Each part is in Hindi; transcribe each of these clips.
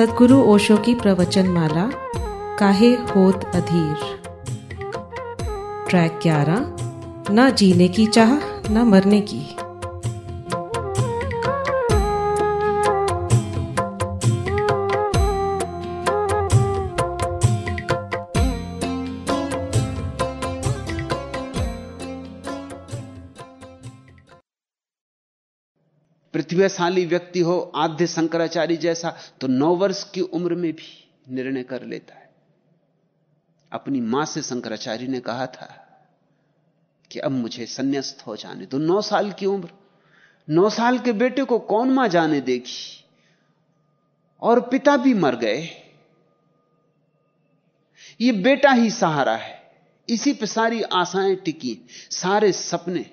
सदगुरु ओशो की प्रवचन माला काहे होत अधीर? ट्रैक ग्यारह, न जीने की चाह, न मरने की। प्रतिभाशाली व्यक्ति हो, आद्य शंकराचार्य जैसा तो नौ वर्ष की उम्र में भी निर्णय कर लेता है। अपनी माँ से शंकराचार्य ने कहा था कि अब मुझे संन्यास्त हो जाने तो नौ साल की उम्र। नौ साल के बेटे को कौन माँ जाने देगी? और पिता भी मर गए। ये बेटा ही सहारा है। इसी पे सारी आशाएँ टिकी। सारे सपने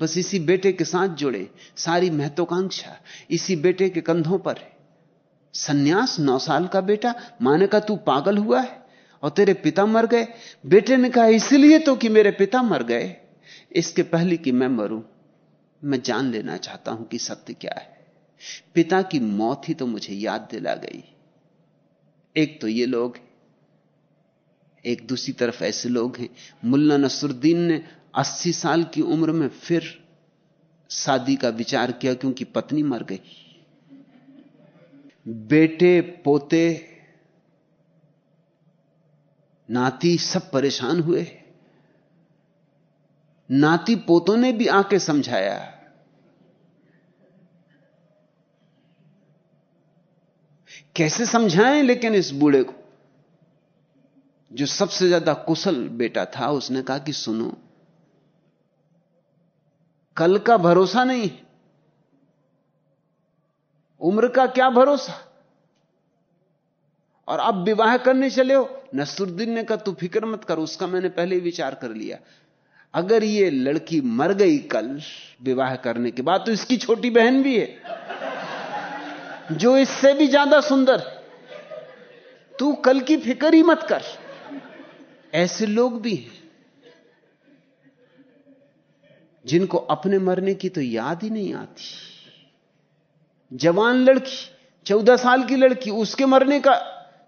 बस इसी बेटे के साथ जुड़े, सारी महत्वाकांक्षा इसी बेटे के कंधों पर है। सन्यास नौ साल का बेटा, माने का तू पागल हुआ है और तेरे पिता मर गए। बेटे ने कहा, इसलिए तो कि मेरे पिता मर गए। इसके पहले कि मैं मरूं, मैं जान लेना चाहता हूँ कि सत्य क्या है। पिता की मौत ही तो मुझे याद दिला गई। एक तो ये लोग एक दूसरी तरफ़ ऐसे लोग हैं, मुल्ला नसरुद्दीन ने अस्सी साल की उम्र में फिर शादी का विचार किया क्योंकि पत्नी मर गई। बेटे, पोते, नाती सब परेशान हुए। नाती पोतों ने भी आके समझाया। कैसे समझाएँ लेकिन इस बूढ़े को? जो सबसे ज़्यादा कुशल बेटा था, उसने कहा कि सुनो कल का भरोसा नहीं उम्र का क्या भरोसा? और अब विवाह करने चले हो, नसरुद्दीन ने कहा, तू फ़िक्र मत कर, उसका मैंने पहले ही विचार कर लिया। अगर ये लड़की मर गई कल विवाह करने के बाद तो इसकी छोटी बहन भी है, जो इससे भी ज़्यादा सुंदर तू कल की फ़िक्र ही मत कर। ऐसे लोग भी हैं। जिनको अपने मरने की तो याद ही नहीं आती। जवान लड़की, चौदह साल की लड़की, उसके मरने का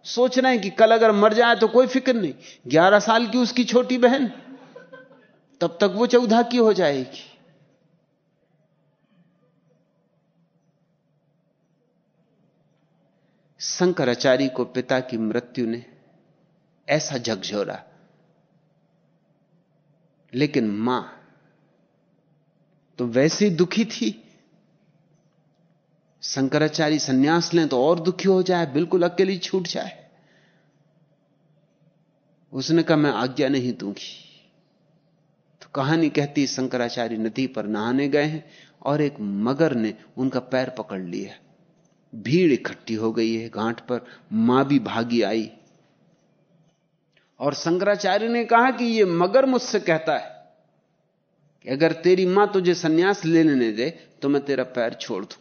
सोच रहे हैं कि कल अगर मर जाए तो कोई फ़िक्र नहीं। ग्यारह साल की उसकी छोटी बहन, तब तक वो चौदह की हो जाएगी। शंकराचार्य को पिता की मृत्यु ने ऐसा झकझोरा लेकिन माँ तो वैसे दुखी थी। शंकराचार्य सन्यास लें तो और दुखी हो जाए, बिल्कुल अकेली छूट जाए। उसने कहा, मैं आज्ञा नहीं दूँगी। तो कहानी कहती, शंकराचार्य नदी पर नहाने गए हैं और एक मगर ने उनका पैर पकड़ लिया। भीड़ इकट्ठी हो गई है, घाट पर माँ भी भागी आई। और शंकराचार्य ने कहा कि यह मगर मुझसे कहता है। कि अगर तेरी माँ तुझे सन्यास ले लेने दे तो मैं तेरा पैर छोड़ दू।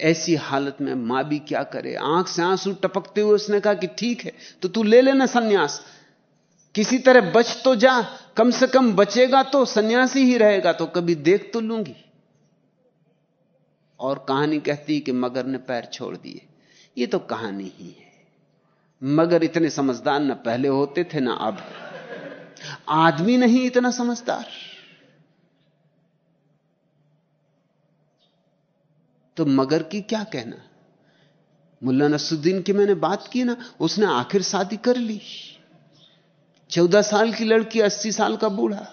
ऐसी हालत में माँ भी क्या करे? आँख से आँसू टपकते हुए उसने कहा कि ठीक है तो तू ले लेना सन्यास। किसी तरह बच तो जा, कम से कम बचेगा तो सन्यासी ही रहेगा तो कभी देख तो लूँगी। और कहानी कहती कि मगर ने पैर छोड़ दिए। ये तो कहानी ही है। मगर इतने समझदार न पहले होते थे, ना अब। आदमी नहीं इतना समझदार। तो मगर की क्या कहना? मुल्ला नसुद्दीन की मैंने बात की ना, उसने आखिर शादी कर ली। चौदह साल की लड़की अस्सी साल का बूढ़ा।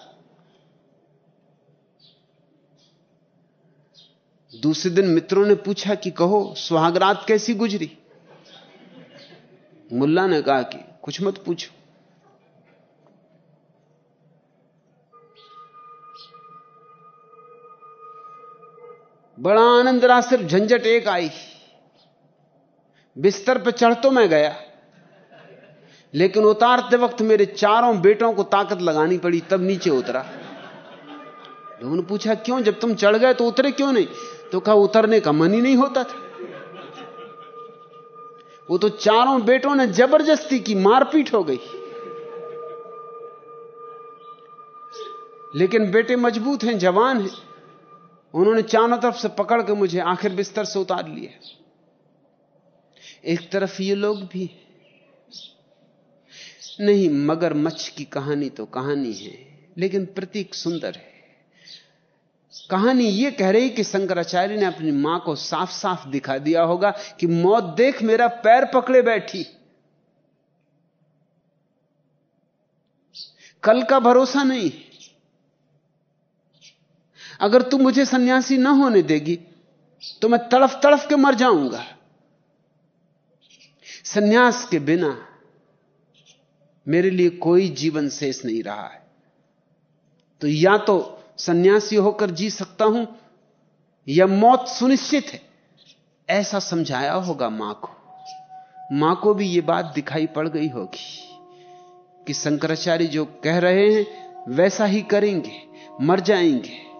दूसरे दिन मित्रों ने पूछा कि कहो, सुहागरात कैसी गुजरी? मुल्ला ने कहा कि, कुछ मत पूछो। बड़ा आनंद रहा, सिर्फ़ झंझट एक आई। बिस्तर पर चढ़ तो मैं गया। लेकिन उतारते वक्त मेरे चारों बेटों को ताकत लगानी पड़ी, तब नीचे उतरा। लोगों ने पूछा, क्यों? जब तुम चढ़ गए तो उतरे क्यों नहीं? तो कहा, उतरने का मन ही नहीं होता था। वो तो चारों बेटों ने ज़बरदस्ती की मारपीट हो गई। लेकिन बेटे मज़बूत हैं, जवान हैं। उन्होंने चारों तरफ़ से पकड़ के मुझे आखिर बिस्तर से उतार लिया एक तरफ़ ये लोग भी नहीं, मगर मच्छ की कहानी तो कहानी है, लेकिन प्रतीक सुंदर है। कहानी यह कह रही कि शंकराचार्य ने अपनी माँ को साफ़ साफ़ दिखा दिया होगा कि मौत देख मेरा पैर पकड़े बैठी। कल का भरोसा नहीं अगर तू मुझे सन्यासी ना होने देगी तो मैं तड़फ तड़फ के मर जाऊँगा। सन्यास के बिना मेरे लिए कोई जीवन शेष नहीं रहा है। तो या तो सन्यासी होकर जी सकता हूँ, या मौत सुनिश्चित है। ऐसा समझाया होगा माँ को। माँ को भी यह बात दिखाई पड़ गई होगी कि शंकराचार्य जो कह रहे हैं, वैसा ही करेंगे, मर जाएँगे।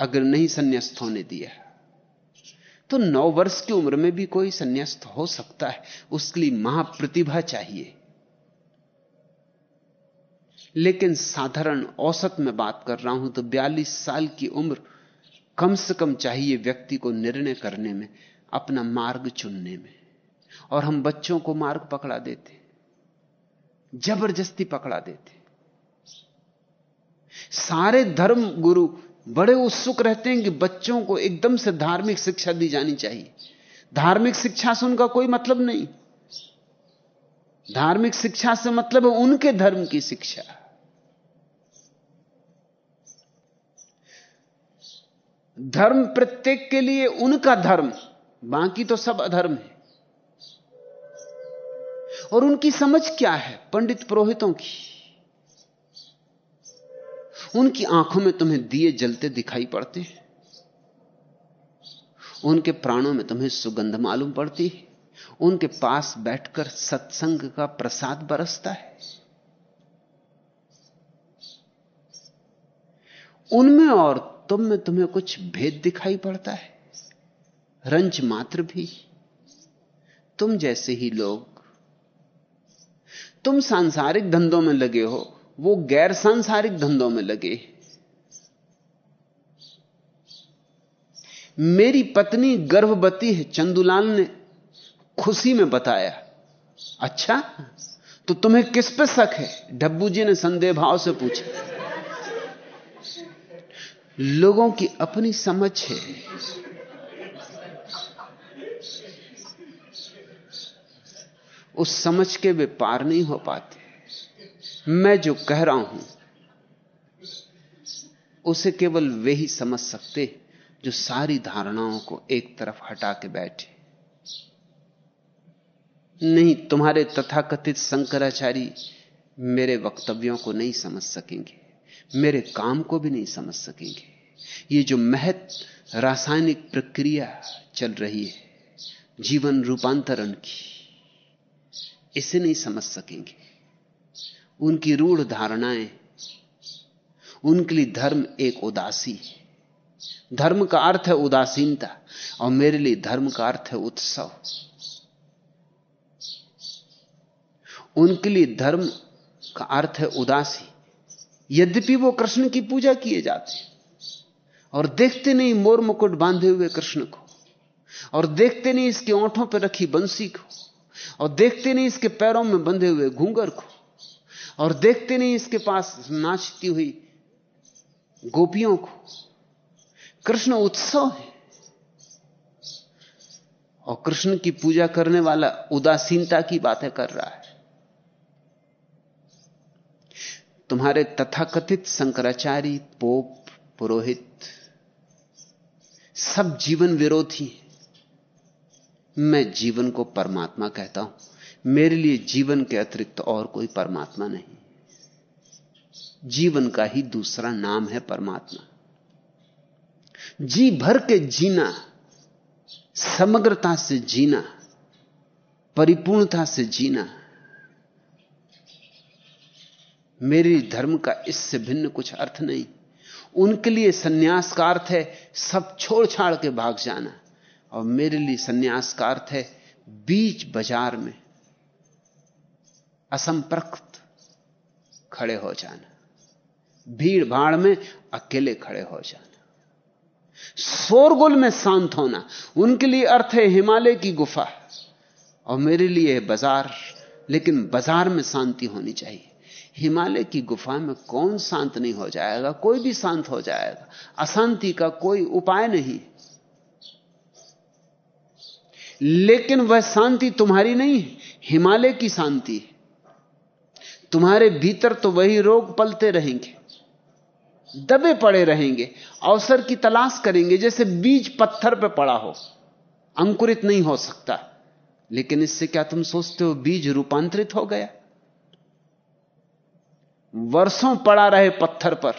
अगर नहीं संन्यास्त होने दिया तो नौ वर्ष की उम्र में भी कोई संन्यास्त हो सकता है। उसके लिए महाप्रतिभा चाहिए। लेकिन साधारण औसत में बात कर रहा हूँ तो बयालीस साल की उम्र कम से कम चाहिए व्यक्ति को निर्णय करने में, अपना मार्ग चुनने में। और हम बच्चों को मार्ग पकड़ा देते, ज़बरदस्ती पकड़ा देते। सारे धर्म गुरु बड़े उत्सुक रहते हैं कि बच्चों को एकदम से धार्मिक शिक्षा दी जानी चाहिए। धार्मिक शिक्षा से उनका कोई मतलब नहीं। धार्मिक शिक्षा से मतलब है उनके धर्म की शिक्षा। धर्म प्रत्येक के लिए उनका धर्म, बाकी तो सब अधर्म है। और उनकी समझ क्या है पंडित पुरोहितों की? उनकी आँखों में तुम्हें दिए जलते दिखाई पड़ते हैं। उनके प्राणों में तुम्हें सुगंध मालूम पड़ती है। उनके पास बैठकर सत्संग का प्रसाद बरसता है। उनमें और तुम में तुम्हें कुछ भेद दिखाई पड़ता है। रंज मात्र भी। तुम जैसे ही लोग। तुम सांसारिक धंधों में लगे हो। वो गैर सांसारिक धंधों में लगे। मेरी पत्नी गर्भवती है, चंदुलाल ने खुशी में बताया। अच्छा तो तुम्हें किस पे शक है? डब्बू जी ने संदेह भाव से पूछा। लोगों की अपनी समझ है। उस समझ के वे पार नहीं हो पाते। मैं जो कह रहा हूँ, उसे केवल वे ही समझ सकते जो सारी धारणाओं को एक तरफ़ हटा के बैठे। नहीं, तुम्हारे तथाकथित शंकराचारी मेरे वक्तव्यों को नहीं समझ सकेंगे, मेरे काम को भी नहीं समझ सकेंगे। ये जो महत रासायनिक प्रक्रिया चल रही है, जीवन रूपांतरण की, इसे नहीं समझ सकेंगे। उनकी रूढ़ धारणाएँ। उनके लिए धर्म एक उदासी है। धर्म का अर्थ है उदासीनता, और मेरे लिए धर्म का अर्थ है उत्सव। उनके लिए धर्म का अर्थ है उदासी। यद्यपि वो कृष्ण की पूजा किए जाते और देखते नहीं मोर मुकुट बांधे हुए कृष्ण को, और देखते नहीं इसके ओंठों पर रखी बंसी को, और देखते नहीं इसके पैरों में बंधे हुए घूंगर को और देखते नहीं इसके पास नाचती हुई गोपियों को। कृष्ण उत्सव है। और कृष्ण की पूजा करने वाला उदासीनता की बातें कर रहा है। तुम्हारे तथाकथित शंकराचार्य, पोप, पुरोहित सब जीवन विरोधी हैं। मैं जीवन को परमात्मा कहता हूँ। मेरे लिए जीवन के अतिरिक्त और कोई परमात्मा नहीं। जीवन का ही दूसरा नाम है परमात्मा। जी भर के जीना, समग्रता से जीना, परिपूर्णता से जीना, मेरे धर्म का इससे भिन्न कुछ अर्थ नहीं। उनके लिए सन्यास का अर्थ है सब छोड़ छाड़ के भाग जाना, और मेरे लिए सन्यास का अर्थ है बीच बाज़ार में असंप्रक्त खड़े हो जाना। भीड़ भाड़ में अकेले खड़े हो जाना। शोरगुल में शांत होना, उनके लिए अर्थ है हिमालय की गुफा। और मेरे लिए बाज़ार, लेकिन बाज़ार में शांति होनी चाहिए। हिमालय की गुफा में कौन शांत नहीं हो जाएगा, कोई भी शांत हो जाएगा। अशांति का कोई उपाय नहीं। लेकिन वह शांति तुम्हारी नहीं, हिमालय की शांति। है तुम्हारे भीतर तो वही रोग पलते रहेंगे, दबे पड़े रहेंगे, अवसर की तलाश करेंगे, जैसे बीज पत्थर पर पड़ा हो। अंकुरित नहीं हो सकता। लेकिन इससे क्या तुम सोचते हो, बीज रूपांतरित हो गया? वर्षों पड़ा रहे पत्थर पर,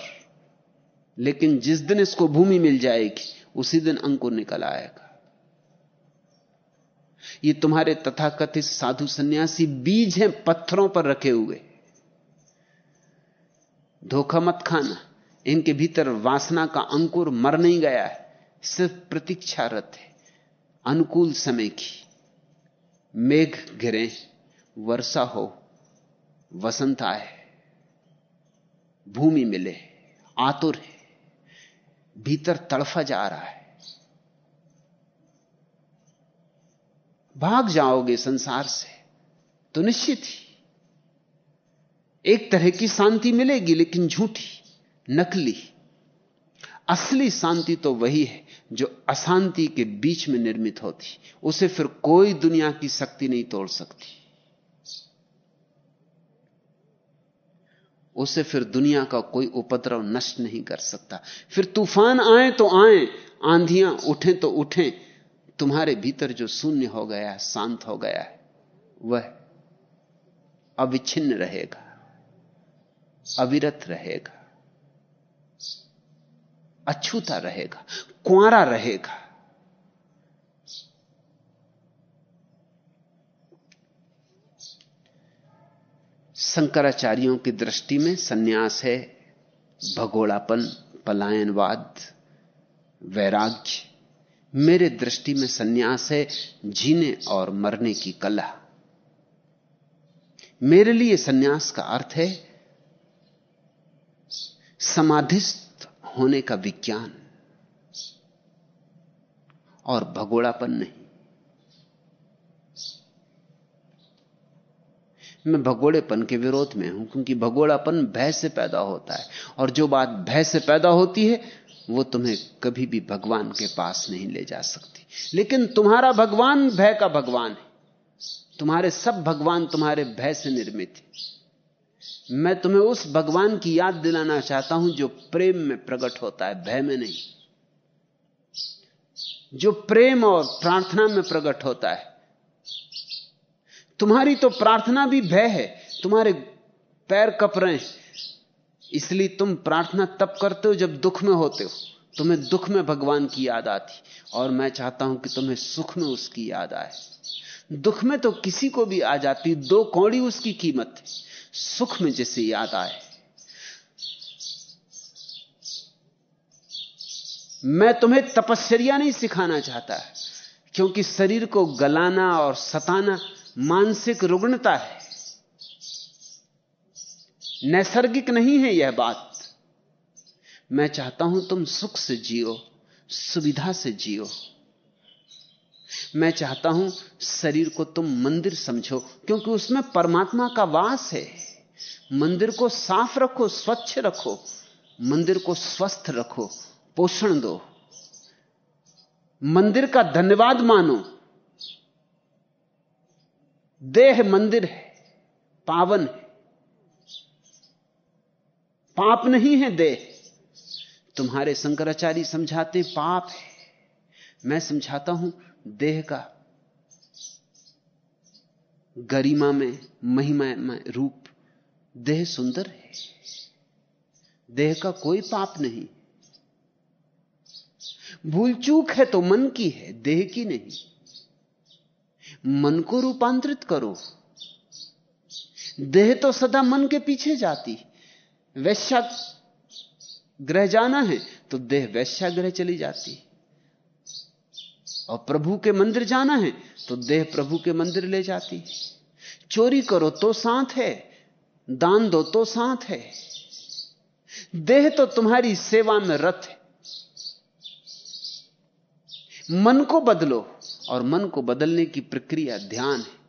लेकिन जिस दिन इसको भूमि मिल जाएगी, उसी दिन अंकुर निकल आएगा। ये तुम्हारे तथाकथित साधु सन्यासी बीज हैं पत्थरों पर रखे हुए। धोखा मत खाना। इनके भीतर वासना का अंकुर मर नहीं गया है। सिर्फ़ प्रतीक्षारत है। अनुकूल समय की। मेघ गिरे वर्षा हो, वसंत आए। भूमि मिले, आतुर है। भीतर तड़फा जा रहा है। भाग जाओगे संसार से। तो निश्चित ही एक तरह की शांति मिलेगी, लेकिन झूठी, नकली। असली शांति तो वही है जो अशांति के बीच में निर्मित होती। उसे फिर कोई दुनिया की शक्ति नहीं तोड़ सकती। उसे फिर दुनिया का कोई उपद्रव नष्ट नहीं कर सकता। फिर तूफ़ान आए तो आए, आंधियाँ उठें तो उठें। तुम्हारे भीतर जो शून्य हो गया है, शांत हो गया है, वह अविच्छिन्न रहेगा। अविरत रहेगा, अछूता रहेगा कुआरा रहेगा। शंकराचार्यों की दृष्टि में सन्यास है भगोड़ापन, पलायनवाद, वैराग्य। मेरे दृष्टि में सन्यास है जीने और मरने की कला। मेरे लिए सन्यास का अर्थ है समाधिस्थ होने का विज्ञान और भगोड़ापन नहीं। मैं भगोड़ेपन के विरोध में हूँ, क्योंकि भगोड़ापन भय से पैदा होता है, और जो बात भय से पैदा होती है, वो तुम्हें कभी भी भगवान के पास नहीं ले जा सकती। लेकिन तुम्हारा भगवान भय का भगवान है। तुम्हारे सब भगवान तुम्हारे भय से निर्मित है। मैं तुम्हें उस भगवान की याद दिलाना चाहता हूँ जो प्रेम में प्रकट होता है, भय में नहीं। जो प्रेम और प्रार्थना में प्रकट होता है। तुम्हारी तो प्रार्थना भी भय है, तुम्हारे पैर कप रहे हैं। इसलिए तुम प्रार्थना तब करते हो जब दुख में होते हो। तुम्हें दुख में भगवान की याद आती, और मैं चाहता हूँ कि तुम्हें सुख में उसकी याद आए। दुख में तो किसी को भी आ जाती, दो कौड़ी उसकी कीमत है। सुख में जैसे याद आए। मैं तुम्हें तपस्या नहीं सिखाना चाहता, क्योंकि शरीर को गलाना और सताना मानसिक रुग्णता है। नैसर्गिक नहीं है यह बात। मैं चाहता हूँ तुम सुख से जियो, सुविधा से जियो। मैं चाहता हूँ शरीर को तुम मंदिर समझो, क्योंकि उसमें परमात्मा का वास है। मंदिर को साफ़ रखो, स्वच्छ रखो, मंदिर को स्वस्थ रखो, पोषण दो। मंदिर का धन्यवाद मानो। देह मंदिर है, पावन है। पाप नहीं है देह। तुम्हारे शंकराचार्य समझाते पाप है। मैं समझाता हूँ देह का गरिमा में, महिमा में रूप, देह सुंदर है। देह का कोई पाप नहीं। भूल चूक है तो मन की है, देह की नहीं। मन को रूपांतरित करो। देह तो सदा मन के पीछे जाती। वैश्या ग्रह जाना है तो देह वैश्याग्रह चली जाती। और प्रभु के मंदिर जाना है तो देह प्रभु के मंदिर ले जाती चोरी करो तो साथ है, दान दो तो साथ है। देह तो तुम्हारी सेवा में रथ है। मन को बदलो और मन को बदलने की प्रक्रिया ध्यान है।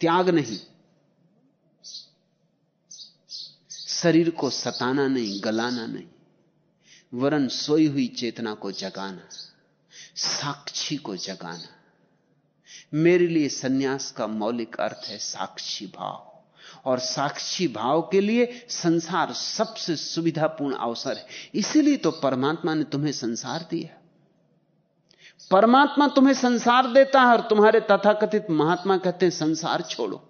त्याग नहीं। शरीर को सताना नहीं, गलाना नहीं। वरन सोई हुई चेतना को जगाना। साक्षी को जगाना। मेरे लिए सन्यास का मौलिक अर्थ है साक्षी भाव। और साक्षी भाव के लिए संसार सबसे सुविधापूर्ण अवसर है। इसीलिए तो परमात्मा ने तुम्हें संसार दिया। परमात्मा तुम्हें संसार देता है और तुम्हारे तथाकथित महात्मा कहते हैं, संसार छोड़ो।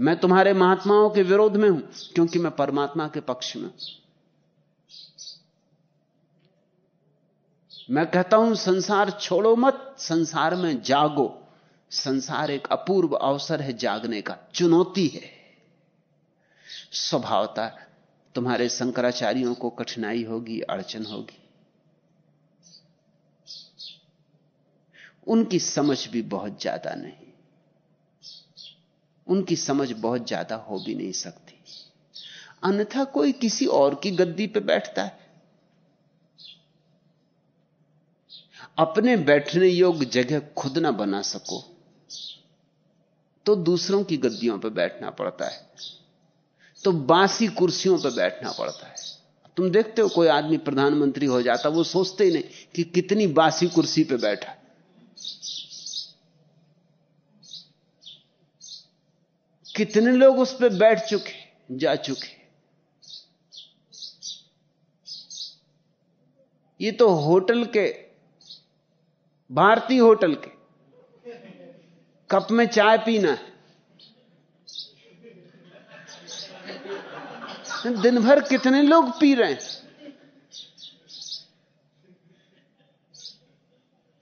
मैं तुम्हारे महात्माओं के विरोध में हूँ, क्योंकि मैं परमात्मा के पक्ष में हूँ। मैं कहता हूँ, संसार छोड़ो मत, संसार में जागो। संसार एक अपूर्व अवसर है जागने का, चुनौती है। स्वभावता तुम्हारे शंकराचार्यों को कठिनाई होगी, अड़चन होगी। उनकी समझ भी बहुत ज़्यादा नहीं। उनकी समझ बहुत ज़्यादा हो भी नहीं सकती। अन्यथा कोई किसी और की गद्दी पे बैठता है। अपने बैठने योग्य जगह खुद ना बना सको तो दूसरों की गद्दियों पर बैठना पड़ता है। तो बासी कुर्सियों पर बैठना पड़ता है। तुम देखते हो कोई आदमी प्रधानमंत्री हो जाता, वो सोचते ही नहीं कि कितनी बासी कुर्सी पे बैठा। कितने लोग उस पर बैठ चुके, जा चुके। ये तो होटल के भारतीय होटल के। कप में चाय पीना है। दिन भर कितने लोग पी रहे हैं?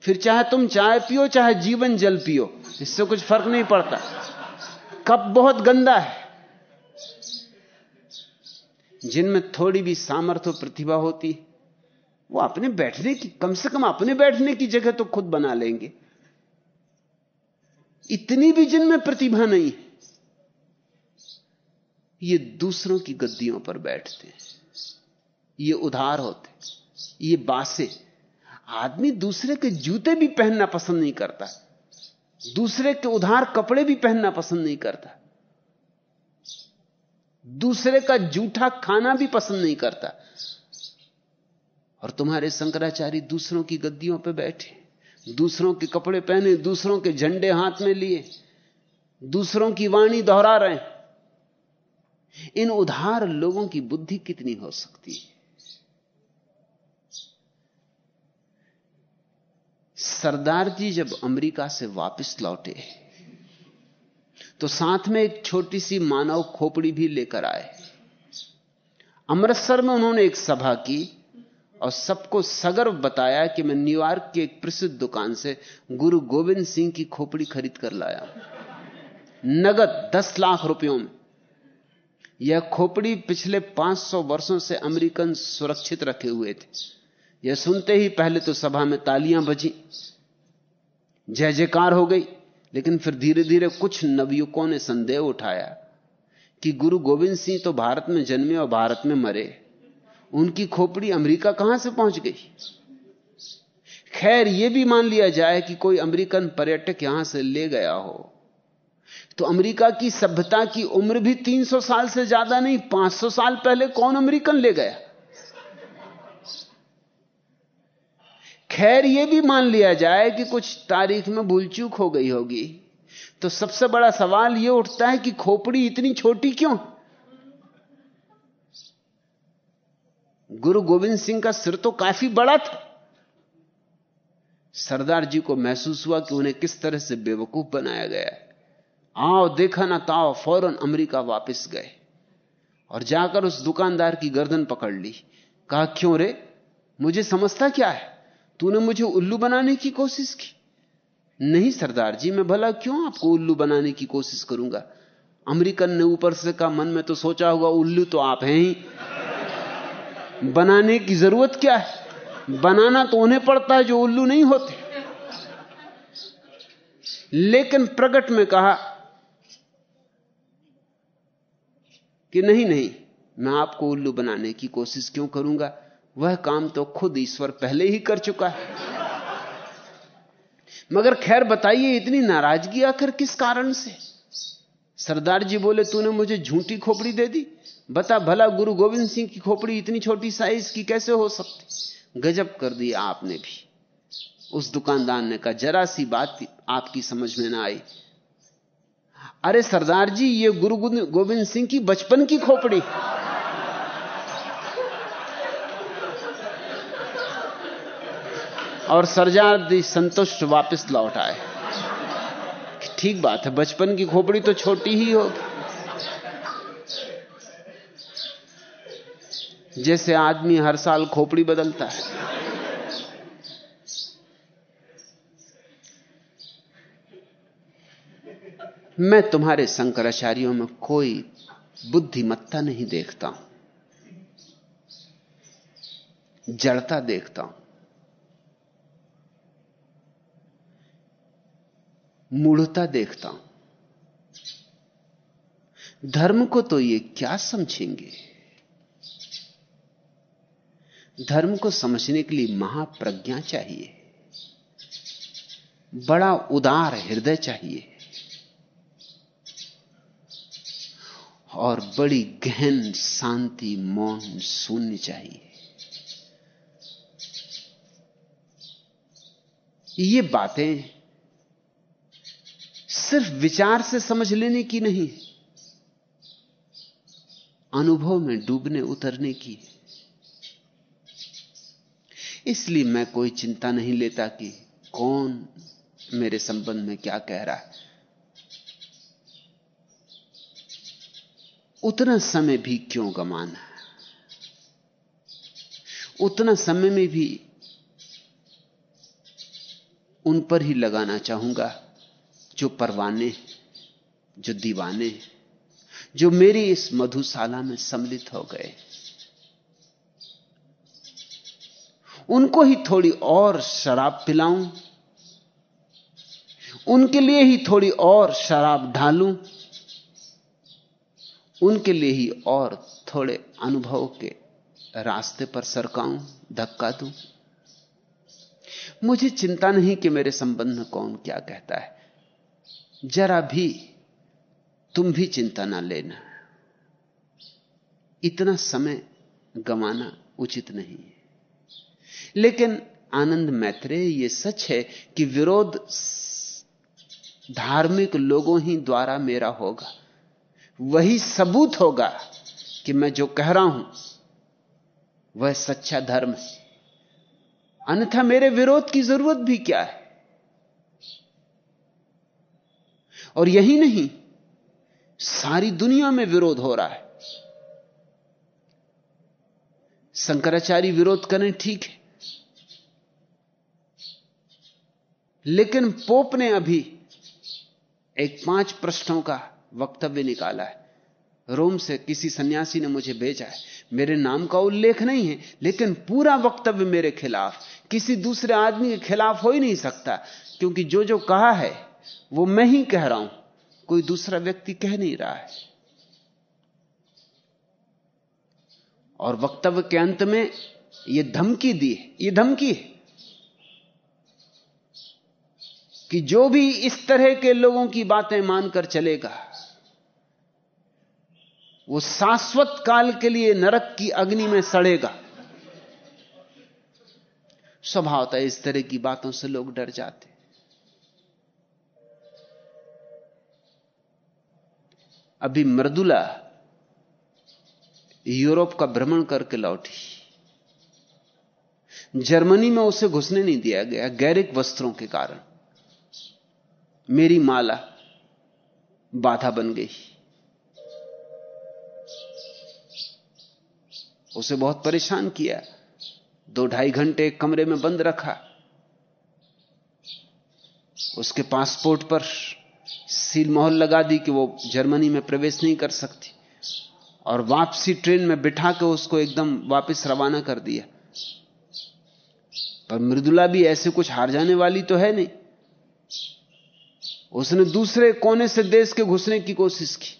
फिर चाहे तुम चाय पियो, चाहे जीवन जल पियो, इससे कुछ फ़र्क नहीं पड़ता। कप बहुत गंदा है। जिनमें थोड़ी भी सामर्थ्य प्रतिभा होती वो अपने बैठने की, कम से कम अपने बैठने की जगह तो खुद बना लेंगे। इतनी भी जिनमें प्रतिभा नहीं है। ये दूसरों की गद्दियों पर बैठते हैं। ये उधार होते ये बासे। आदमी दूसरे के जूते भी पहनना पसंद नहीं करता। दूसरे के उधार कपड़े भी पहनना पसंद नहीं करता। दूसरे का जूठा खाना भी पसंद नहीं करता। और तुम्हारे शंकराचार्य दूसरों की गद्दियों पर बैठे, दूसरों के कपड़े पहने, दूसरों के झंडे हाथ में लिए, दूसरों की वाणी दोहरा रहे इन उधार लोगों की बुद्धि कितनी हो सकती है? सरदार जी जब अमेरिका से वापस लौटे तो साथ में एक छोटी सी मानव खोपड़ी भी लेकर आए। अमृतसर में उन्होंने एक सभा की और सबको सगर्व बताया कि मैं न्यूयॉर्क की एक प्रसिद्ध दुकान से गुरु गोविंद सिंह की खोपड़ी खरीद कर लाया नगद दस लाख रुपयों में। यह खोपड़ी पिछले 500 वर्षों से अमेरिकन सुरक्षित रखे हुए थे। यह सुनते ही पहले तो सभा में तालियाँ बजी। जय जयकार हो गई, लेकिन फिर धीरे धीरे कुछ नवयुवकों ने संदेह उठाया कि गुरु गोविंद सिंह तो भारत में जन्मे और भारत में मरे। उनकी खोपड़ी अमेरिका कहाँ से पहुँच गई? खैर यह भी मान लिया जाए कि कोई अमेरिकन पर्यटक यहाँ से ले गया हो। तो अमेरिका की सभ्यता की उम्र भी 300 साल से ज़्यादा नहीं 500 साल पहले कौन अमेरिकन ले गया? खैर यह भी मान लिया जाए कि कुछ तारीख में भूल चूक हो गई होगी। तो सबसे बड़ा सवाल यह उठता है कि खोपड़ी इतनी छोटी क्यों? गुरु गोविंद सिंह का सिर तो काफ़ी बड़ा था। सरदार जी को महसूस हुआ कि उन्हें किस तरह से बेवकूफ़ बनाया गया है। आओ देखा ना ताओ, फ़ौरन अमेरिका वापस गए और जाकर उस दुकानदार की गर्दन पकड़ ली। कहा, क्यों रे? मुझे समझता क्या है? तूने मुझे उल्लू बनाने की कोशिश की? नहीं सरदार जी, मैं भला क्यों आपको उल्लू बनाने की कोशिश करूँगा? अमेरिकन ने ऊपर से कहा, मन में तो सोचा होगा, उल्लू तो आप हैं ही बनाने की ज़रूरत क्या है? बनाना तो उन्हें पड़ता है जो उल्लू नहीं होते। लेकिन प्रगट में कहा कि नहीं नहीं, मैं आपको उल्लू बनाने की कोशिश क्यों करूँगा? वह काम तो खुद ईश्वर पहले ही कर चुका है। मगर खैर बताइए, इतनी नाराज़गी आकर किस कारण से? सरदार जी बोले, तूने मुझे झूठी खोपड़ी दे दी? बता, भला गुरु गोविंद सिंह की खोपड़ी इतनी छोटी साइज़ की कैसे हो सकती? गजब कर दिया आपने भी। उस दुकानदार ने कहा, जरा सी बात आपकी समझ में ना आई। अरे सरदार जी, ये गुरु गोविंद सिंह की बचपन की खोपड़ी। और सरजार जी संतुष्ट वापस लौट आए। ठीक बात है, बचपन की खोपड़ी तो छोटी ही होगी। जैसे आदमी हर साल खोपड़ी बदलता है। मैं तुम्हारे शंकराचार्यों में कोई बुद्धिमत्ता नहीं देखता हूँ। जड़ता देखता हूँ। मूढ़ता देखता हूँ। धर्म को तो ये क्या समझेंगे? धर्म को समझने के लिए महाप्रज्ञा चाहिए। बड़ा उदार हृदय चाहिए। और बड़ी गहन शांति, मौन, शून्य चाहिए। ये बातें सिर्फ़ विचार से समझ लेने की नहीं, अनुभव में डूबने, उतरने की। इसलिए मैं कोई चिंता नहीं लेता कि कौन मेरे संबंध में क्या कह रहा है। उतना समय भी क्यों गमाना उतना समय में भी उन पर ही लगाना चाहूँगा जो परवाने, जो दीवाने, जो मेरी इस मधुशाला में सम्मिलित हो गए। उनको ही थोड़ी और शराब पिलाऊं, उनके लिए ही थोड़ी और शराब ढालूं, उनके लिए ही और थोड़े अनुभव के रास्ते पर सरकाऊं, धक्का दूँ। मुझे चिंता नहीं कि मेरे संबंध में कौन क्या कहता है। जरा भी तुम भी चिंता ना लेना। इतना समय गंवाना उचित नहीं है। लेकिन आनंद मैत्रेय यह सच है कि विरोध धार्मिक लोगों ही द्वारा मेरा होगा। वही सबूत होगा कि मैं जो कह रहा हूँ, वह सच्चा धर्म है। अन्यथा मेरे विरोध की ज़रूरत भी क्या है? और यही नहीं, सारी दुनिया में विरोध हो रहा है। शंकराचार्य विरोध करें, ठीक है। लेकिन पोप ने अभी एक पाँच प्रश्नों का वक्तव्य निकाला है। रोम से किसी सन्यासी ने मुझे भेजा है। मेरे नाम का उल्लेख नहीं है, लेकिन पूरा वक्तव्य मेरे खिलाफ। किसी दूसरे आदमी के खिलाफ हो ही नहीं सकता, क्योंकि जो जो कहा है, वो मैं ही कह रहा हूँ। कोई दूसरा व्यक्ति कह नहीं रहा है। और वक्तव्य के अंत में यह धमकी दी है यह धमकी है। कि जो भी इस तरह के लोगों की बातें मानकर चलेगा, वो शाश्वत काल के लिए नरक की अग्नि में सड़ेगा। स्वभावता इस तरह की बातों से लोग डर जाते। अभी मृदुला यूरोप का भ्रमण करके लौटी। जर्मनी में उसे घुसने नहीं दिया गया, गैरिक वस्त्रों के कारण। मेरी माला बाधा बन गई। उसे बहुत परेशान किया। दो ढाई घंटे कमरे में बंद रखा। उसके पासपोर्ट पर सील मोहर लगा दी कि वो जर्मनी में प्रवेश नहीं कर सकती और वापसी ट्रेन में बिठा के उसको एकदम वापस रवाना कर दिया। पर मृदुला भी ऐसे कुछ हार जाने वाली तो है नहीं। उसने दूसरे कोने से देश के घुसने की कोशिश की।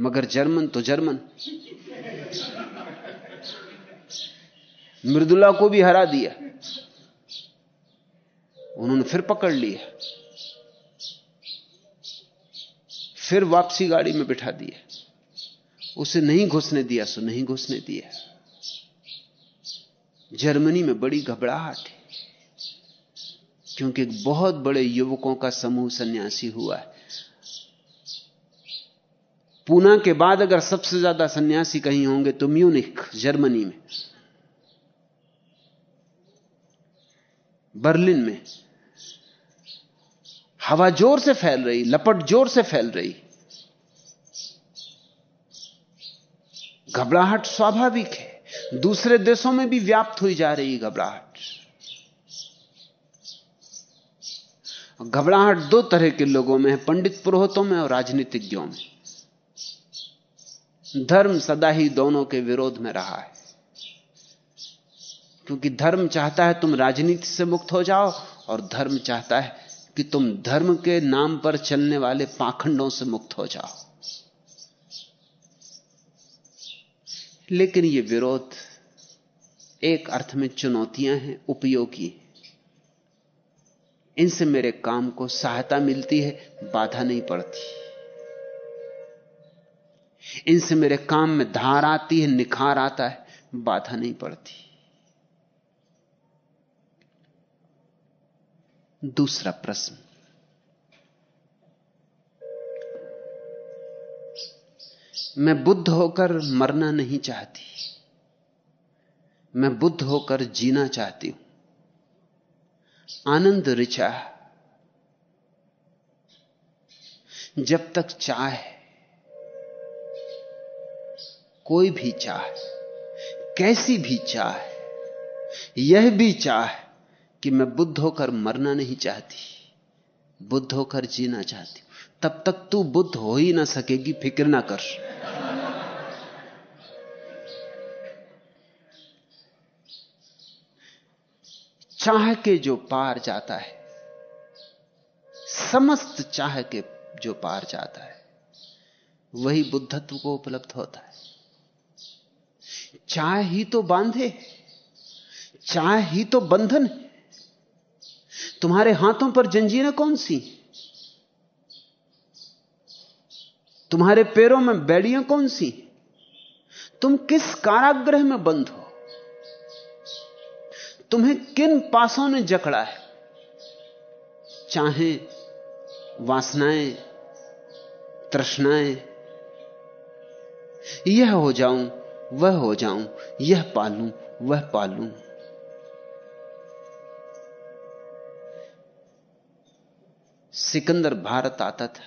मगर जर्मन तो जर्मन। मृदुला को भी हरा दिया। उन्होंने फिर पकड़ लिया। फिर वापसी गाड़ी में बिठा दिया। उसे नहीं घुसने दिया, सो नहीं घुसने दिया। जर्मनी में बड़ी घबराहट है। क्योंकि बहुत बड़े युवकों का समूह सन्यासी हुआ है। पूना के बाद अगर सबसे ज़्यादा सन्यासी कहीं होंगे तो म्यूनिक जर्मनी में। बर्लिन में। हवा ज़ोर से फैल रही, लपट ज़ोर से फैल रही। घबराहट स्वाभाविक है। दूसरे देशों में भी व्याप्त हुई जा रही घबराहट। घबराहट दो तरह के लोगों में है, पंडित पुरोहितों में और राजनीतिज्ञों में। धर्म सदा ही दोनों के विरोध में रहा है। क्योंकि धर्म चाहता है तुम राजनीति से मुक्त हो जाओ, और धर्म चाहता है कि तुम धर्म के नाम पर चलने वाले पाखंडों से मुक्त हो जाओ। लेकिन ये विरोध एक अर्थ में चुनौतियाँ हैं, उपयोगी इनसे मेरे काम को सहायता मिलती है, बाधा नहीं पड़ती। इनसे मेरे काम में धार आती है, निखार आता है, बाधा नहीं पड़ती। दूसरा प्रश्न। मैं बुद्ध होकर मरना नहीं चाहती। मैं बुद्ध होकर जीना चाहती हूँ। आनंद ऋचा जब तक चाह, कोई भी चाह, कैसी भी चाह, यह भी चाह कि मैं बुद्ध होकर मरना नहीं चाहती, बुद्ध होकर जीना चाहती तब तक तू बुद्ध हो ही ना सकेगी, फ़िक्र ना कर। चाह के जो पार जाता है, समस्त चाह के जो पार जाता है, वही बुद्धत्व को उपलब्ध होता है। चाह ही तो बांधे चाह ही तो बंधन तुम्हारे हाथों पर जंजीरें कौन सी तुम्हारे पैरों में बेड़ियाँ कौन सी तुम किस कारागृह में बंद हो? तुम्हें किन पासों ने जकड़ा है? चाहे, वासनाएँ, तृष्णाएँ। यह हो जाऊँ, वह हो जाऊँ, यह पालूं, वह पालूं। सिकंदर भारत आता था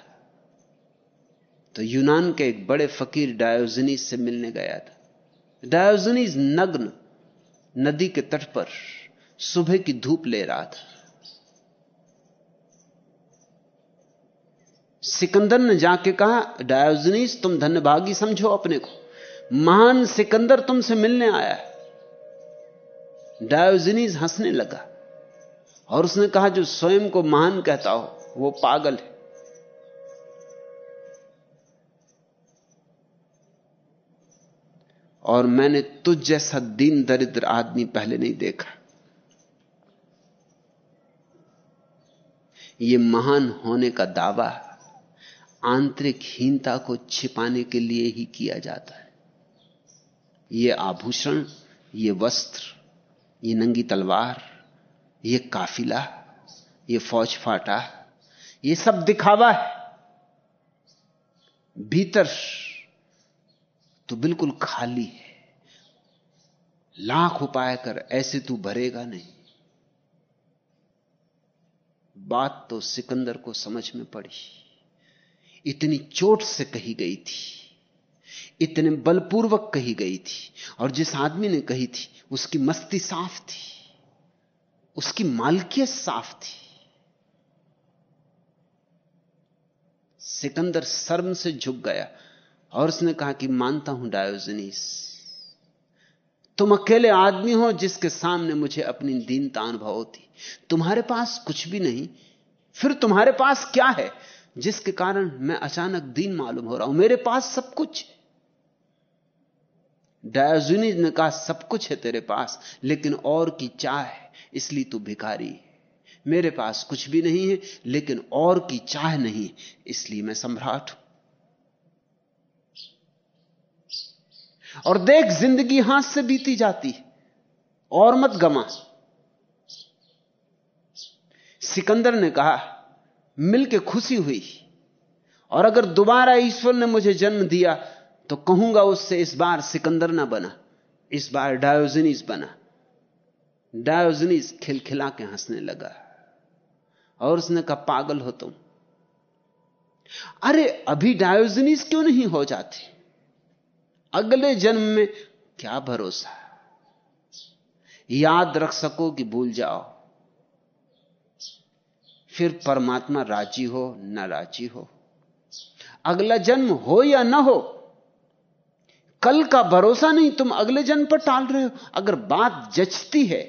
तो यूनान के एक बड़े फकीर डायोजनीस से मिलने गया था। डायोजनीस नग्न नदी के तट पर सुबह की धूप ले रहा था। सिकंदर ने जाके कहा, डायोजनीस, तुम धन्यभागी समझो अपने को। महान सिकंदर तुमसे मिलने आया है। डायोजनीस हंसने लगा और उसने कहा, जो स्वयं को महान कहता हो, वो पागल है। और मैंने तुझ जैसा दीन दरिद्र आदमी पहले नहीं देखा। यह महान होने का दावा आंतरिक हीनता को छिपाने के लिए ही किया जाता है। यह आभूषण, ये वस्त्र, ये नंगी तलवार, ये काफिला, ये फौज फाटा, ये सब दिखावा है। भीतर तो बिल्कुल खाली है। लाख उपाय कर, ऐसे तू भरेगा नहीं। बात तो सिकंदर को समझ में पड़ी। इतनी चोट से कही गई थी। इतने बलपूर्वक कही गई थी। और जिस आदमी ने कही थी, उसकी मस्ती साफ़ थी। उसकी मालकियत साफ़ थी। सिकंदर शर्म से झुक गया। और उसने कहा कि मानता हूँ डायोजनीस तुम अकेले आदमी हो जिसके सामने मुझे अपनी दीनता अनुभव होती। तुम्हारे पास कुछ भी नहीं, फिर तुम्हारे पास क्या है जिसके कारण मैं अचानक दीन मालूम हो रहा हूँ? मेरे पास सब कुछ डायोजनीस ने कहा, सब कुछ है तेरे पास, लेकिन और की चाह है, इसलिए तू भिखारी मेरे पास कुछ भी नहीं है, लेकिन और की चाह नहीं इसलिए मैं सम्राट हूँ। और देख ज़िंदगी हाथ से बीती जाती और मत गमा। सिकंदर ने कहा, मिलके खुशी हुई। और अगर दोबारा ईश्वर ने मुझे जन्म दिया तो कहूँगा उससे इस बार सिकंदर ना बना। इस बार डायोजनीस बना। डायोजनीस खिलखिला के हंसने लगा। और उसने कहा, पागल हो तुम। अरे, अभी डायोजनीस क्यों नहीं हो जाते? अगले जन्म में क्या भरोसा याद रख सको कि भूल जाओ। फिर परमात्मा राज़ी हो, न राज़ी हो। अगला जन्म हो या ना हो, कल का भरोसा नहीं, तुम अगले जन्म पर टाल रहे हो। अगर बात जचती है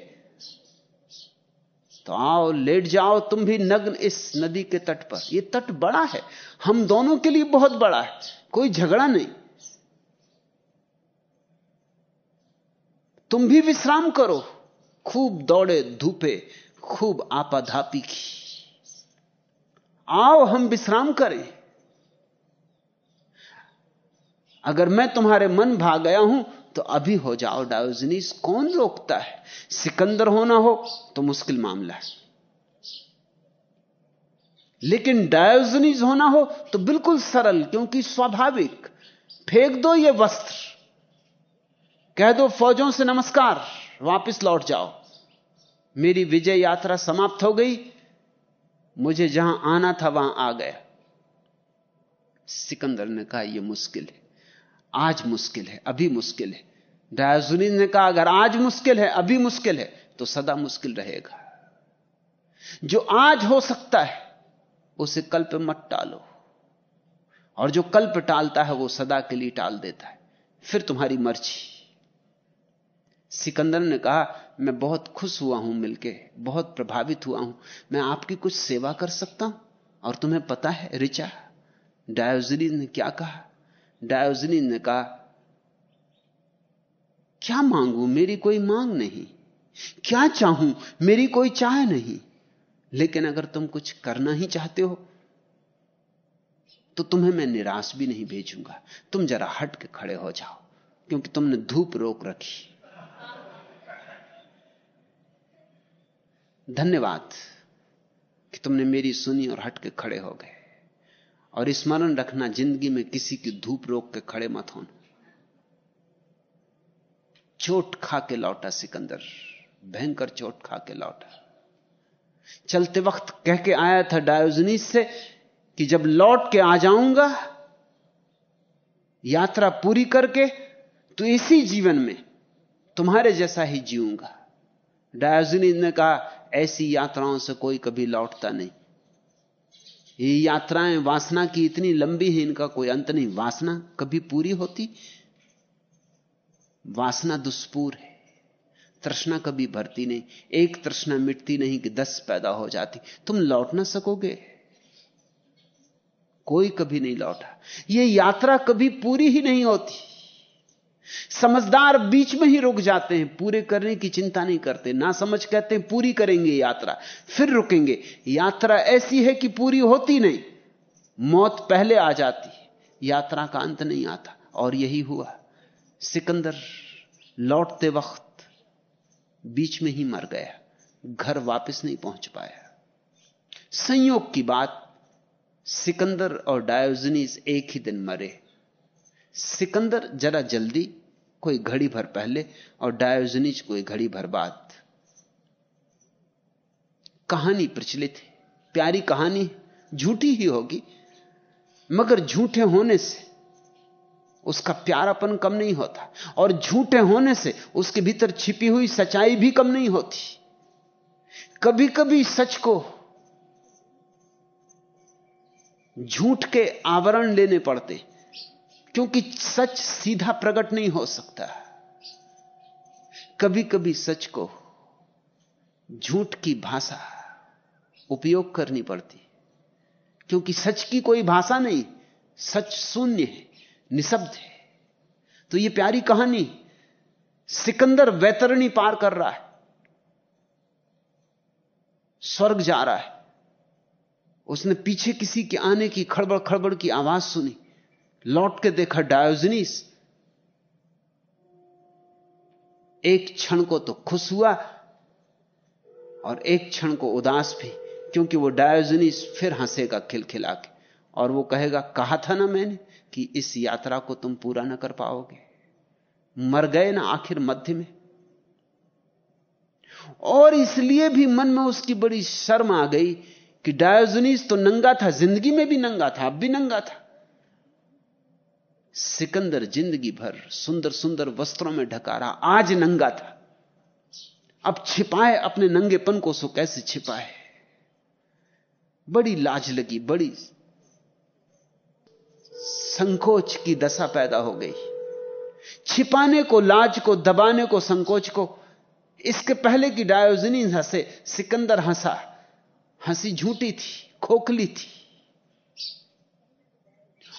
तो आओ, लेट जाओ, तुम भी नग्न इस नदी के तट पर। यह तट बड़ा है। हम दोनों के लिए बहुत बड़ा है। कोई झगड़ा नहीं। तुम भी विश्राम करो। खूब दौड़े, धूपे, खूब आपाधापी की। आओ, हम विश्राम करें। अगर मैं तुम्हारे मन भाग गया हूँ तो अभी हो जाओ डायोजनीस कौन रोकता है? सिकंदर होना हो तो मुश्किल मामला है। लेकिन डायोजनीस होना हो तो बिल्कुल सरल, क्योंकि स्वाभाविक। फेंक दो ये वस्त्र। कह दो, फौजों से नमस्कार, वापस लौट जाओ। मेरी विजय यात्रा समाप्त हो गई। मुझे जहाँ आना था, वहाँ आ गया। सिकंदर ने कहा यह मुश्किल है। आज मुश्किल है, अभी मुश्किल है। डायोजुनी ने कहा, अगर आज मुश्किल है, अभी मुश्किल है तो सदा मुश्किल रहेगा। जो आज हो सकता है, उसे कल पे मत टालो। और जो कल पे टालता है, वो सदा के लिए टाल देता है। फिर तुम्हारी मर्ज़ी। सिकंदर ने कहा, मैं बहुत खुश हुआ हूँ मिलके, बहुत प्रभावित हुआ हूँ। मैं आपकी कुछ सेवा कर सकता हूँ? और तुम्हें पता है रिचा डायोजनी ने क्या कहा? डायोजनी ने कहा, क्या मांगू? मेरी कोई मांग नहीं। क्या चाहूँ? मेरी कोई चाह नहीं। लेकिन अगर तुम कुछ करना ही चाहते हो तो तुम्हें मैं निराश भी नहीं भेजूँगा। तुम जरा हट के खड़े हो जाओ, क्योंकि तुमने धूप रोक रखी। धन्यवाद कि तुमने मेरी सुनी और हट के खड़े हो गए। और स्मरण रखना, ज़िंदगी में किसी की धूप रोक के खड़े मत होना। चोट खा के लौटा सिकंदर, भयंकर चोट खा के लौटा। चलते वक्त कह के आया था डायोजनीस से कि जब लौट के आ जाऊँगा, यात्रा पूरी करके तो इसी जीवन में तुम्हारे जैसा ही जीऊँगा। डायोजनीस ने कहा ऐसी यात्राओं से कोई कभी लौटता नहीं। ये यात्राएँ वासना की इतनी लंबी है, इनका कोई अंत नहीं। वासना कभी पूरी होती? वासना दुष्पूर है। तृष्णा कभी भरती नहीं। एक तृष्णा मिटती नहीं कि दस पैदा हो जाती। तुम लौट ना सकोगे। कोई कभी नहीं लौटा। यह यात्रा कभी पूरी ही नहीं होती। समझदार बीच में ही रुक जाते हैं। पूरे करने की चिंता नहीं करते। ना समझ कहते हैं, पूरी करेंगे यात्रा। फिर रुकेंगे। यात्रा ऐसी है कि पूरी होती नहीं। मौत पहले आ जाती है। यात्रा का अंत नहीं आता। और यही हुआ। सिकंदर लौटते वक्त बीच में ही मर गया। घर वापस नहीं पहुँच पाया। संयोग की बात, सिकंदर और डायोजनीस एक ही दिन मरे। सिकंदर, जरा जल्दी, कोई घड़ी भर पहले, और डायोजनीज कोई घड़ी भर बाद। कहानी प्रचलित है। प्यारी कहानी झूठी ही होगी। मगर झूठे होने से उसका प्यारापन कम नहीं होता। और झूठे होने से उसके भीतर छिपी हुई सच्चाई भी कम नहीं होती। कभी कभी सच को झूठ के आवरण लेने पड़ते। क्योंकि सच सीधा प्रकट नहीं हो सकता। कभी कभी सच को झूठ की भाषा उपयोग करनी पड़ती। क्योंकि सच की कोई भाषा नहीं, सच शून्य है, निशब्द है। तो यह प्यारी कहानी सिकंदर वैतरणी पार कर रहा है। स्वर्ग जा रहा है। उसने पीछे किसी के आने की खड़बड़ खड़बड़ की आवाज़ सुनी। लौट के देखा डायोजनीस। एक क्षण को तो खुश हुआ और एक क्षण को उदास भी, क्योंकि वो डायोजनीस फिर हंसेगा खिलखिला के और वो कहेगा, कहा था ना मैंने कि इस यात्रा को तुम पूरा ना कर पाओगे? मर गए ना आखिर मध्य में? और इसलिए भी मन में उसकी बड़ी शर्म आ गई कि डायोजनीस तो नंगा था, ज़िंदगी में भी नंगा था, अब भी नंगा था। सिकंदर ज़िंदगी भर सुंदर सुंदर वस्त्रों में ढका रहा आज नंगा था। अब छिपाए अपने नंगेपन को सो कैसे छिपाए? बड़ी लाज लगी, बड़ी संकोच की दशा पैदा हो गई। छिपाने को, लाज को, दबाने को, संकोच को, इसके पहले की डायोजनी हंसे, सिकंदर हंसा। हँसी झूठी थी, खोखली थी।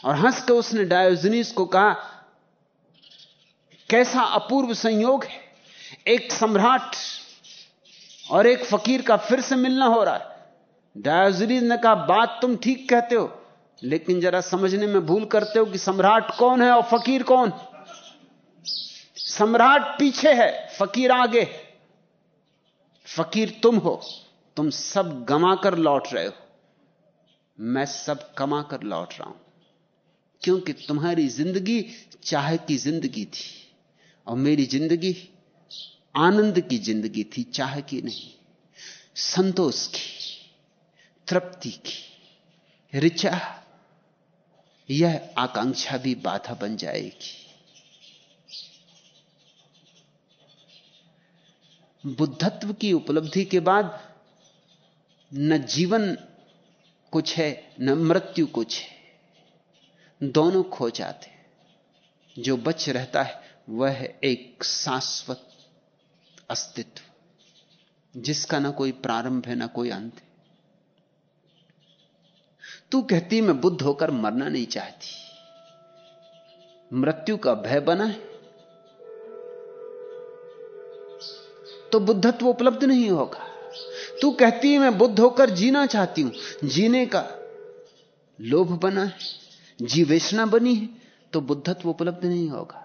और हंस के उसने डायोजनीस को कहा, कैसा अपूर्व संयोग है? एक सम्राट और एक फकीर का फिर से मिलना हो रहा है। डायोजनीस ने कहा, बात तुम ठीक कहते हो, लेकिन जरा समझने में भूल करते हो कि सम्राट कौन है और फकीर कौन? सम्राट पीछे है, फकीर आगे फकीर तुम हो, तुम सब गमा कर लौट रहे हो। मैं सब कमा कर लौट रहा हूँ। क्योंकि तुम्हारी ज़िंदगी चाह की ज़िंदगी थी और मेरी ज़िंदगी आनंद की ज़िंदगी थी, चाह की नहीं। संतोष की, तृप्ति की, ऋचा, यह आकांक्षा भी बाधा बन जाएगी। बुद्धत्व की उपलब्धि के बाद न जीवन कुछ है, न मृत्यु कुछ है। दोनों खो जाते जो बच रहता है, वह एक शाश्वत अस्तित्व, जिसका ना कोई प्रारंभ है, ना कोई अंत है। तू कहती, मैं बुद्ध होकर मरना नहीं चाहती। मृत्यु का भय बना है। तो बुद्धत्व उपलब्ध नहीं होगा। तू कहती है मैं बुद्ध होकर जीना चाहती हूँ। जीने का लोभ बना है। जीवेशना बनी है तो बुद्धत्व उपलब्ध नहीं होगा।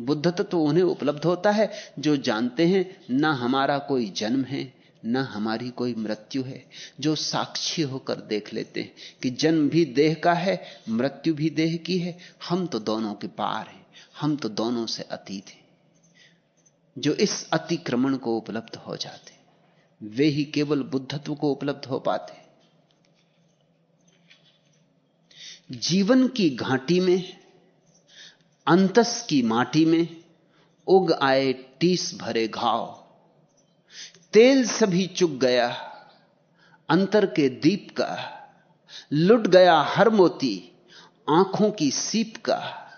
बुद्धत्व तो उन्हें उपलब्ध होता है, जो जानते हैं, ना हमारा कोई जन्म है, ना हमारी कोई मृत्यु है। जो साक्षी होकर देख लेते हैं कि जन्म भी देह का है, मृत्यु भी देह की है, हम तो दोनों के पार हैं, हम तो दोनों से अतीत हैं। जो इस अतिक्रमण को उपलब्ध हो जाते वे ही केवल बुद्धत्व को उपलब्ध हो पाते जीवन की घाटी में, अंतस की माटी में उग आए टीस भरे घाव। तेल सभी चुक गया, अंतर के दीप का, लुट गया हर मोती, आँखों की सीप का।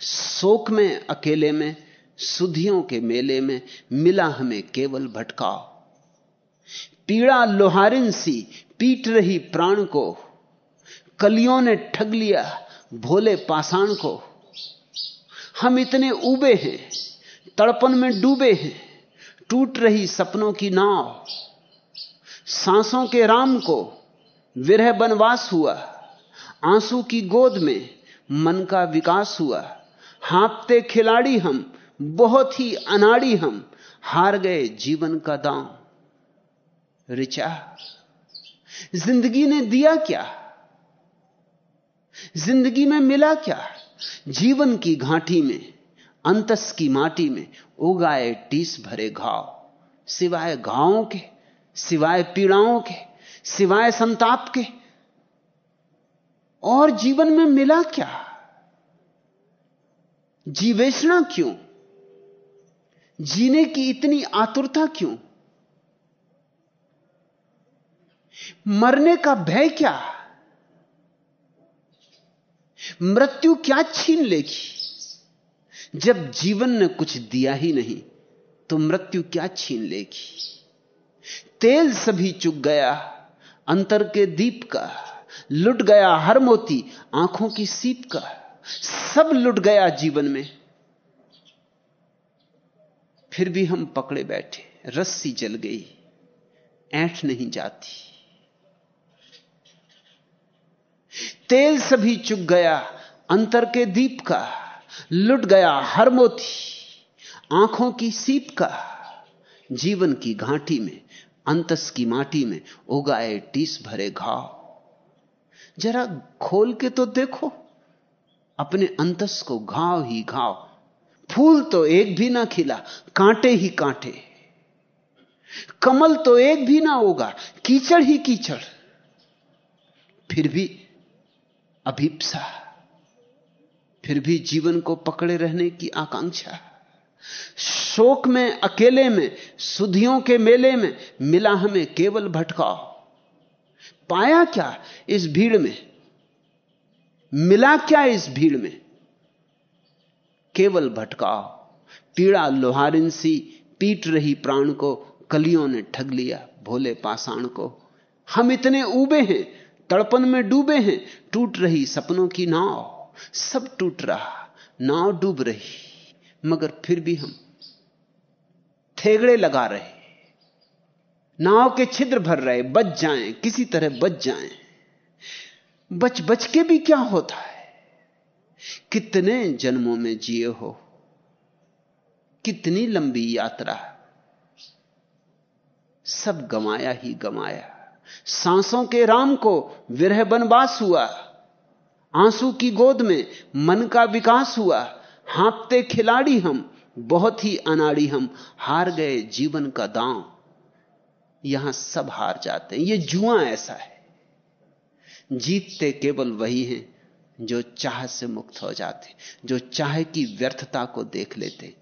शोक में, अकेले में, सुधियों के मेले में मिला हमें केवल भटकाव। पीड़ा लोहारिन सी पीट रही प्राण को कलियों ने ठग लिया भोले पाषाण को। हम इतने उबे हैं, तड़पन में डूबे हैं, टूट रही सपनों की नाव। सांसों के राम को विरह बनवास हुआ, आँसू की गोद में मन का विकास हुआ। हाँपते खिलाड़ी हम, बहुत ही अनाड़ी हम, हार गए जीवन का दांव रिचा ज़िंदगी ने दिया क्या? ज़िंदगी में मिला क्या? जीवन की घाटी में, अंतस की माटी में उगाए टीस भरे घाव। सिवाय घावों के, सिवाय पीड़ाओं के, सिवाय संताप के। और जीवन में मिला क्या? जीवेशना क्यों? जीने की इतनी आतुरता क्यों? मरने का भय क्या? मृत्यु क्या छीन लेगी? जब जीवन ने कुछ दिया ही नहीं तो मृत्यु क्या छीन लेगी? तेल सभी चुक गया, अंतर के दीप का, लुट गया हर मोती, आँखों की सीप का, सब लुट गया जीवन में। फिर भी हम पकड़े बैठे, रस्सी जल गई, ऐठ नहीं जाती। तेल सभी चुक गया, अंतर के दीप का, लुट गया हर मोती, आँखों की सीप का, जीवन की घाटी में, अंतस की माटी में उगाए टीस भरे घाव। जरा खोल के तो देखो, अपने अंतस को घाव ही घाव, फूल तो एक भी ना खिला, कांटे ही कांटे, कमल तो एक भी ना होगा कीचड़ ही कीचड़, फिर भी अभिप्सा। फिर भी जीवन को पकड़े रहने की आकांक्षा। शोक में, अकेले में, सुधियों के मेले में मिला हमें केवल भटकाओ पाया क्या इस भीड़ में? मिला क्या इस भीड़ में? केवल भटकाओ पीड़ा लोहारिन सी पीट रही प्राण को, कलियों ने ठग लिया भोले पाषाण को। हम इतने उबे हैं तड़पन में डूबे हैं, टूट रही सपनों की नाव। सब टूट रहा, नाव डूब रही, मगर फिर भी हम थेगड़े लगा रहे। नाव के छिद्र भर रहे, बच जाएँ, किसी तरह बच जाएँ। बच बच के भी क्या होता है? कितने जन्मों में जिए हो? कितनी लंबी यात्रा? सब गमाया ही गमाया सांसों के राम को विरह बनवास हुआ। आँसू की गोद में मन का विकास हुआ। हाँपते खिलाड़ी हम, बहुत ही अनाड़ी हम, हार गए जीवन का दांव। यहाँ सब हार जाते हैं। ये जुआ ऐसा है। जीतते केवल वही हैं जो चाह से मुक्त हो जाते, जो चाह की व्यर्थता को देख लेते,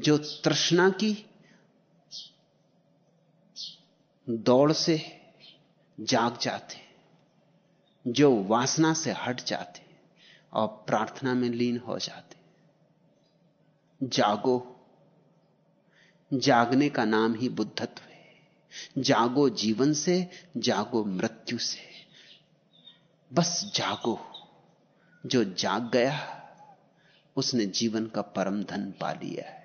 जो तृष्णा की दौड़ से जाग जाते जो वासना से हट जाते और प्रार्थना में लीन हो जाते जागो। जागने का नाम ही बुद्धत्व है। जागो जीवन से, जागो मृत्यु से। बस जागो। जो जाग गया, उसने जीवन का परम धन पा लिया है।